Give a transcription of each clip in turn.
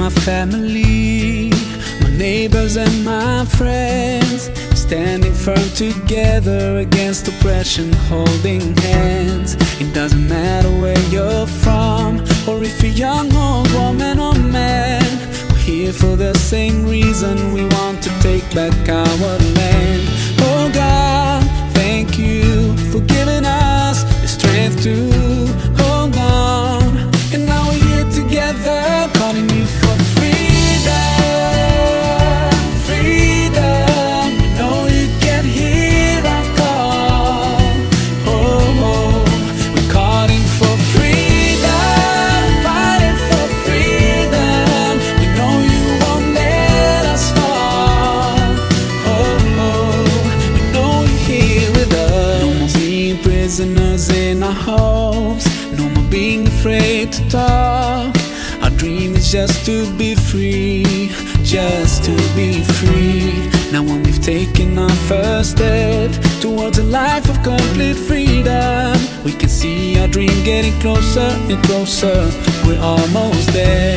my family, my neighbors and my friends. Standing firm together against oppression, holding hands. It doesn't matter where you're from, or if you're young, old woman, or man. We're here for the same reason we want to take back our land. Prisoners in our homes. No more being afraid to talk. Our dream is just to be free, just to be free. Now, when we've taken our first step towards a life of complete freedom, we can see our dream getting closer and closer. We're almost there.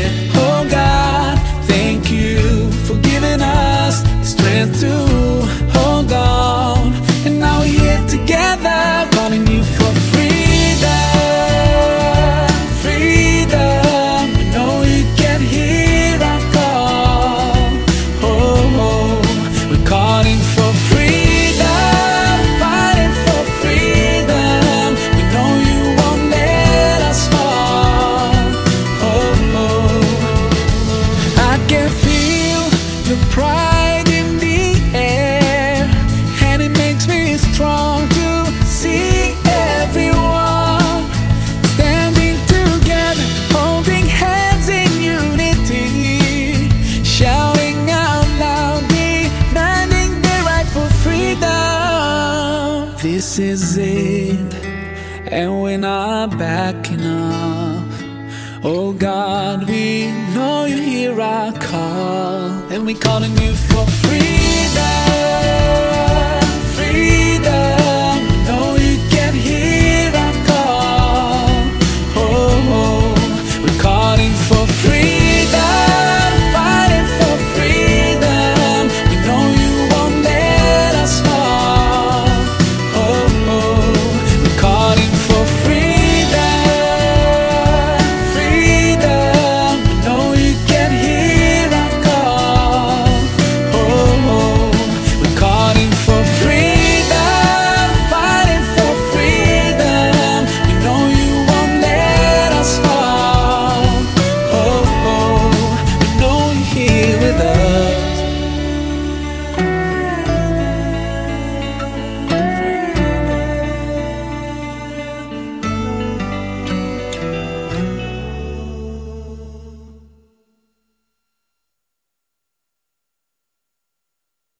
This is it, and we're not backing up. Oh God, we know you hear our call, and we're calling you for freedom.